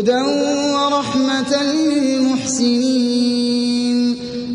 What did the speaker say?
هدى ورحمة للمحسنين.